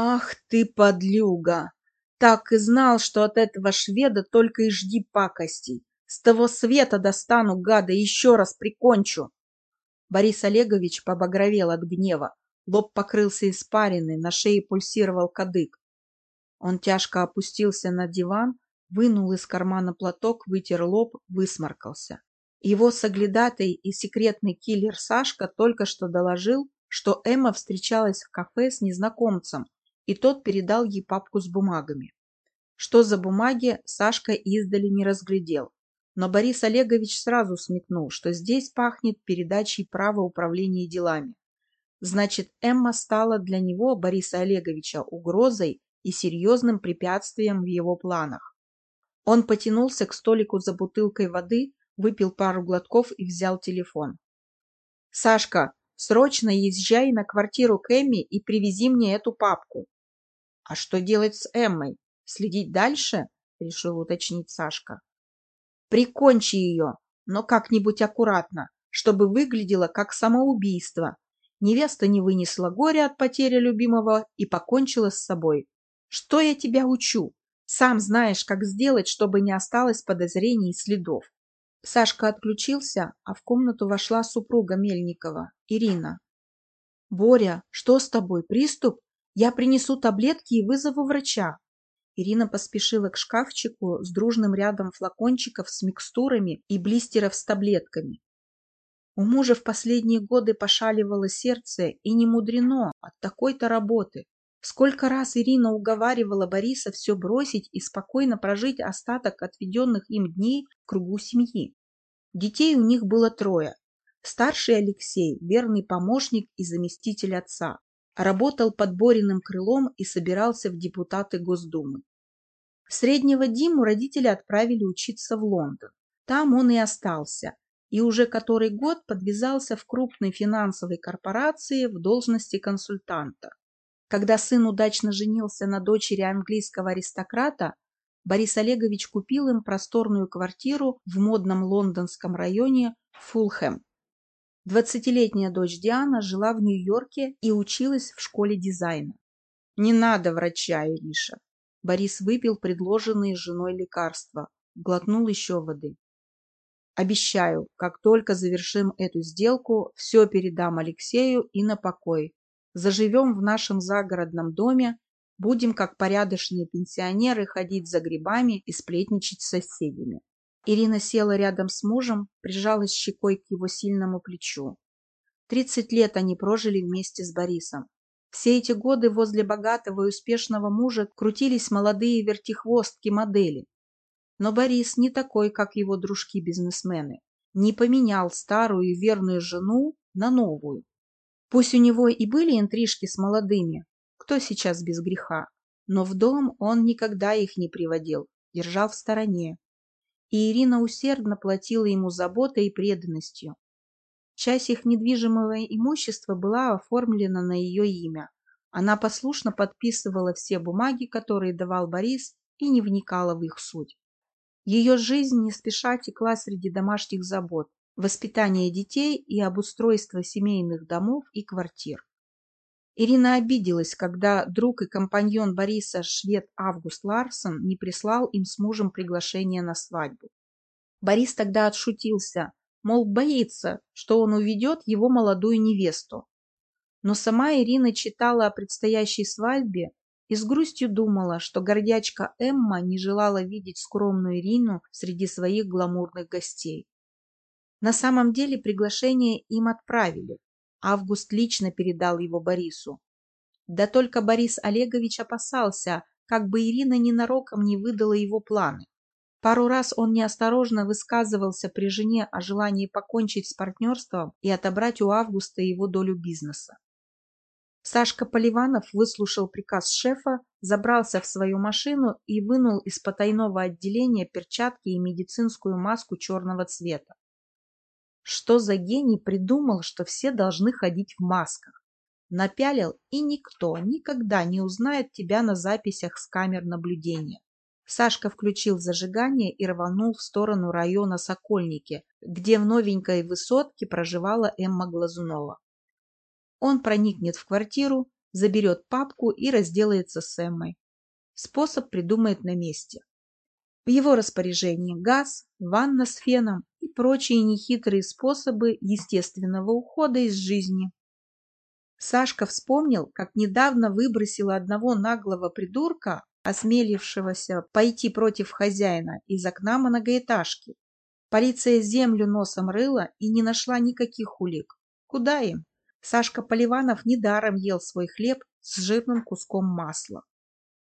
Ах ты, подлюга! Так и знал, что от этого шведа только и жди пакостей. С того света достану, гада, еще раз прикончу. Борис Олегович побагровел от гнева. Лоб покрылся испариной, на шее пульсировал кадык. Он тяжко опустился на диван, вынул из кармана платок, вытер лоб, высморкался. Его соглядатый и секретный киллер Сашка только что доложил, что Эмма встречалась в кафе с незнакомцем, и тот передал ей папку с бумагами. Что за бумаги, Сашка издали не разглядел. Но Борис Олегович сразу смекнул, что здесь пахнет передачей права управления делами. Значит, Эмма стала для него, Бориса Олеговича, угрозой и серьезным препятствием в его планах. Он потянулся к столику за бутылкой воды, выпил пару глотков и взял телефон. «Сашка, срочно езжай на квартиру к Эмме и привези мне эту папку». «А что делать с Эммой? Следить дальше?» — решил уточнить Сашка. «Прикончи ее, но как-нибудь аккуратно, чтобы выглядело как самоубийство. Невеста не вынесла горя от потери любимого и покончила с собой. Что я тебя учу? Сам знаешь, как сделать, чтобы не осталось подозрений и следов. Сашка отключился, а в комнату вошла супруга Мельникова, Ирина. «Боря, что с тобой? Приступ? Я принесу таблетки и вызову врача». Ирина поспешила к шкафчику с дружным рядом флакончиков с микстурами и блистеров с таблетками. У мужа в последние годы пошаливало сердце, и не мудрено от такой-то работы. Сколько раз Ирина уговаривала Бориса все бросить и спокойно прожить остаток отведенных им дней в кругу семьи. Детей у них было трое. Старший Алексей – верный помощник и заместитель отца. Работал под Бориным крылом и собирался в депутаты Госдумы. Среднего Диму родители отправили учиться в Лондон. Там он и остался, и уже который год подвязался в крупной финансовой корпорации в должности консультанта. Когда сын удачно женился на дочери английского аристократа, Борис Олегович купил им просторную квартиру в модном лондонском районе Фулхэм. Двадцатилетняя дочь Диана жила в Нью-Йорке и училась в школе дизайна. «Не надо врача, Ириша!» Борис выпил предложенные женой лекарства, глотнул еще воды. «Обещаю, как только завершим эту сделку, все передам Алексею и на покой, Заживем в нашем загородном доме, будем, как порядочные пенсионеры, ходить за грибами и сплетничать с соседями. Ирина села рядом с мужем, прижалась щекой к его сильному плечу. Тридцать лет они прожили вместе с Борисом. Все эти годы возле богатого и успешного мужа крутились молодые вертихвостки-модели. Но Борис не такой, как его дружки-бизнесмены. Не поменял старую и верную жену на новую. Пусть у него и были интрижки с молодыми, кто сейчас без греха, но в дом он никогда их не приводил, держал в стороне. И Ирина усердно платила ему заботой и преданностью. Часть их недвижимого имущества была оформлена на ее имя. Она послушно подписывала все бумаги, которые давал Борис, и не вникала в их суть. Ее жизнь не спеша текла среди домашних забот воспитание детей и обустройство семейных домов и квартир. Ирина обиделась, когда друг и компаньон Бориса, швед Август Ларсон, не прислал им с мужем приглашение на свадьбу. Борис тогда отшутился, мол, боится, что он уведет его молодую невесту. Но сама Ирина читала о предстоящей свадьбе и с грустью думала, что гордячка Эмма не желала видеть скромную Ирину среди своих гламурных гостей. На самом деле приглашение им отправили. Август лично передал его Борису. Да только Борис Олегович опасался, как бы Ирина ненароком не выдала его планы. Пару раз он неосторожно высказывался при жене о желании покончить с партнерством и отобрать у Августа его долю бизнеса. Сашка Поливанов выслушал приказ шефа, забрался в свою машину и вынул из потайного отделения перчатки и медицинскую маску черного цвета. Что за гений придумал, что все должны ходить в масках? Напялил, и никто никогда не узнает тебя на записях с камер наблюдения. Сашка включил зажигание и рванул в сторону района Сокольники, где в новенькой высотке проживала Эмма Глазунова. Он проникнет в квартиру, заберет папку и разделается с Эммой. Способ придумает на месте. В его распоряжении газ, ванна с феном и прочие нехитрые способы естественного ухода из жизни. Сашка вспомнил, как недавно выбросила одного наглого придурка, осмелившегося пойти против хозяина, из окна многоэтажки. Полиция землю носом рыла и не нашла никаких улик. Куда им? Сашка Поливанов недаром ел свой хлеб с жирным куском масла.